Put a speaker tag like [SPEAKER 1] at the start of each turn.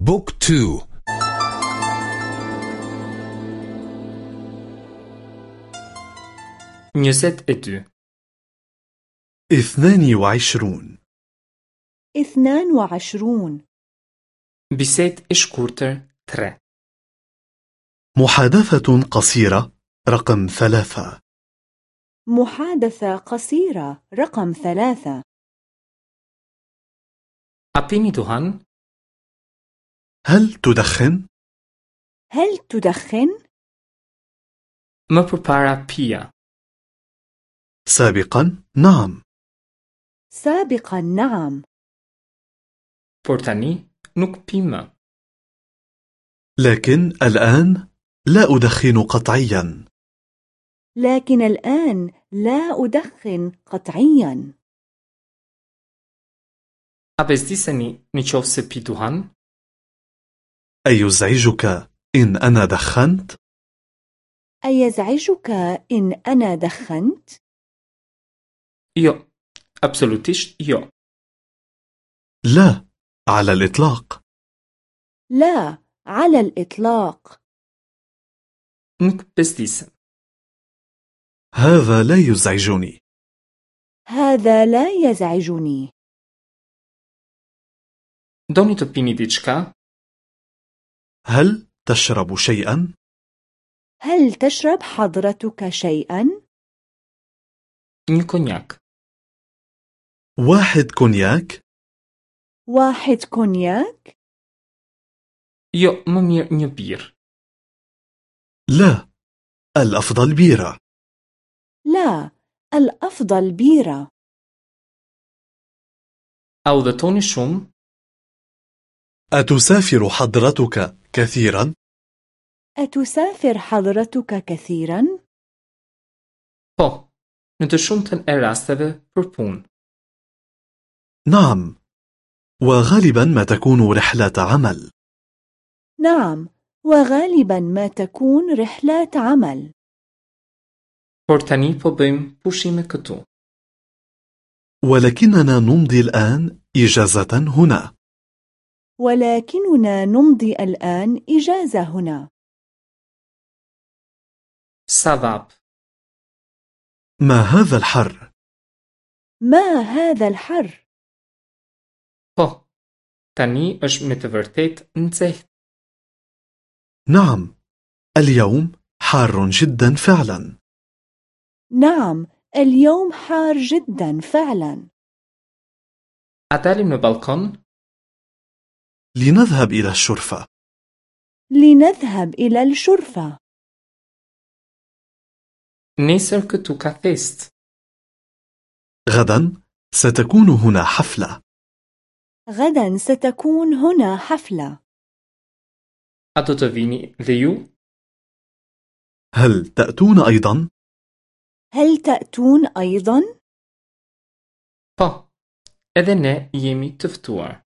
[SPEAKER 1] book two.
[SPEAKER 2] njëzet e
[SPEAKER 3] dy إثنان وعشرون.
[SPEAKER 4] إثنان وعشرون.
[SPEAKER 2] bisedë e shkurtër tre.
[SPEAKER 3] محادثة قصيرة رقم ثلاثة.
[SPEAKER 4] محادثة قصيرة رقم ثلاثة.
[SPEAKER 2] أبيني دوهان؟
[SPEAKER 3] هل تدخن؟
[SPEAKER 4] هل تدخن؟
[SPEAKER 2] مبربارا بيا
[SPEAKER 3] سابقا نعم
[SPEAKER 4] سابقا نعم
[SPEAKER 2] بورتاني نوك بيما
[SPEAKER 3] لكن الآن لا أدخن قطعيا
[SPEAKER 4] لكن الآن لا أدخن قطعيا
[SPEAKER 2] A bezdiseni në qoftë se pi duhan?
[SPEAKER 3] أيزعجك إن أنا دخنت؟
[SPEAKER 4] أيزعجك إن أنا دخنت؟
[SPEAKER 2] Jo absolutisht jo
[SPEAKER 3] لا على الإطلاق
[SPEAKER 4] لا على الإطلاق
[SPEAKER 2] Nuk bezdisem
[SPEAKER 3] هذا لا يزعجني
[SPEAKER 4] هذا لا يزعجني
[SPEAKER 2] Doni të pini diçka?
[SPEAKER 3] هل تشرب شيئا؟
[SPEAKER 4] هل تشرب حضرتك شيئا؟
[SPEAKER 2] Konjak
[SPEAKER 3] واحد كونياك؟
[SPEAKER 4] واحد كونياك؟
[SPEAKER 2] Jo më mirë një birrë
[SPEAKER 3] لا الأفضل بيرة
[SPEAKER 4] لا الأفضل بيرة
[SPEAKER 2] أو ذا توني شوم؟
[SPEAKER 3] أتسافر حضرتك كثيرا؟
[SPEAKER 4] أتسافر حضرتك كثيرا؟
[SPEAKER 2] Po, në të shumtën e rasteve për punë.
[SPEAKER 3] نعم وغالبا ما تكون رحلة عمل
[SPEAKER 4] نعم وغالبا ما تكون رحلات عمل
[SPEAKER 2] Por tani po bëjmë pushime këtu.
[SPEAKER 3] ولكننا نمضي الآن إجازة هنا
[SPEAKER 4] ولكننا نمضي الآن إجازة هنا
[SPEAKER 2] Savap.
[SPEAKER 3] ما هذا الحر؟
[SPEAKER 4] ما هذا الحر؟
[SPEAKER 2] Po, tani është me të vërtet nxehtë.
[SPEAKER 3] نعم اليوم حار جدا فعلا
[SPEAKER 4] نعم اليوم حار جدا فعلا
[SPEAKER 2] A dalim në balkon?
[SPEAKER 3] لنذهب إلى الشرفة
[SPEAKER 4] لنذهب إلى الشرفة
[SPEAKER 2] Nesër këtu ka fest.
[SPEAKER 3] غدا ستكون هنا حفلة
[SPEAKER 4] غدا ستكون هنا حفلة
[SPEAKER 2] A do të vini dhe ju?
[SPEAKER 3] هل تأتون أيضا؟
[SPEAKER 4] هل تأتون أيضا؟
[SPEAKER 2] Po, edhe ne jemi të ftuar.